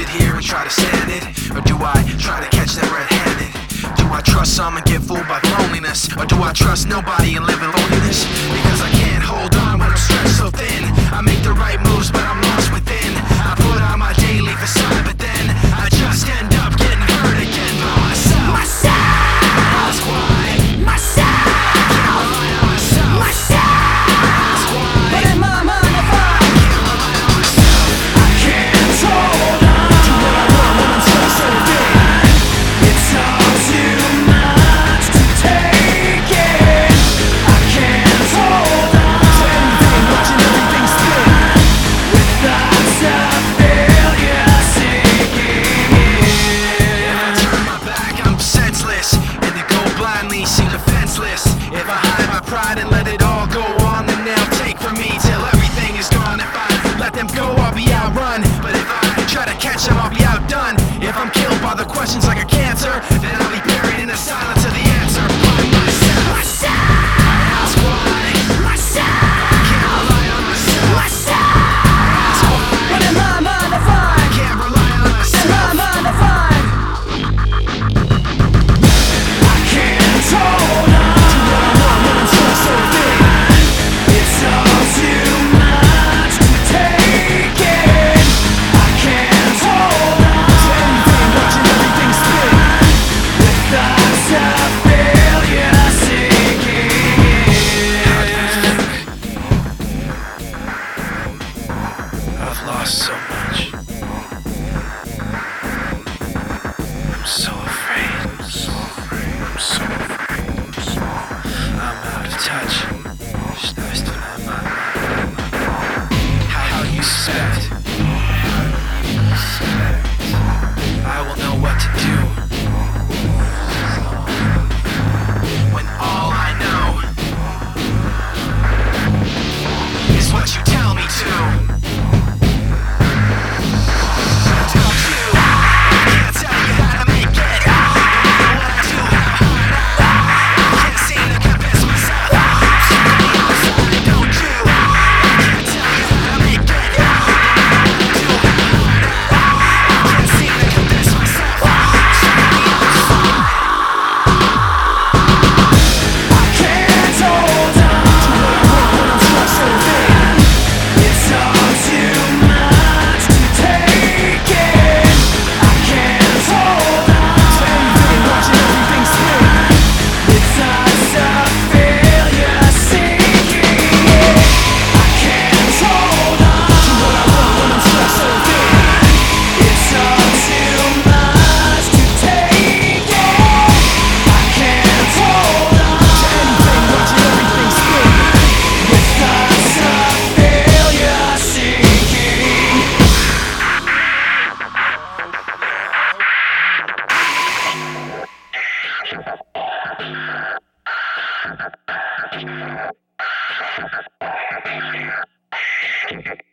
sit here and try to stand it? Or do I try to catch them red handed? Do I trust some and get fooled by loneliness? Or do I trust nobody and live in loneliness? Because I I've lost so much. Thank you.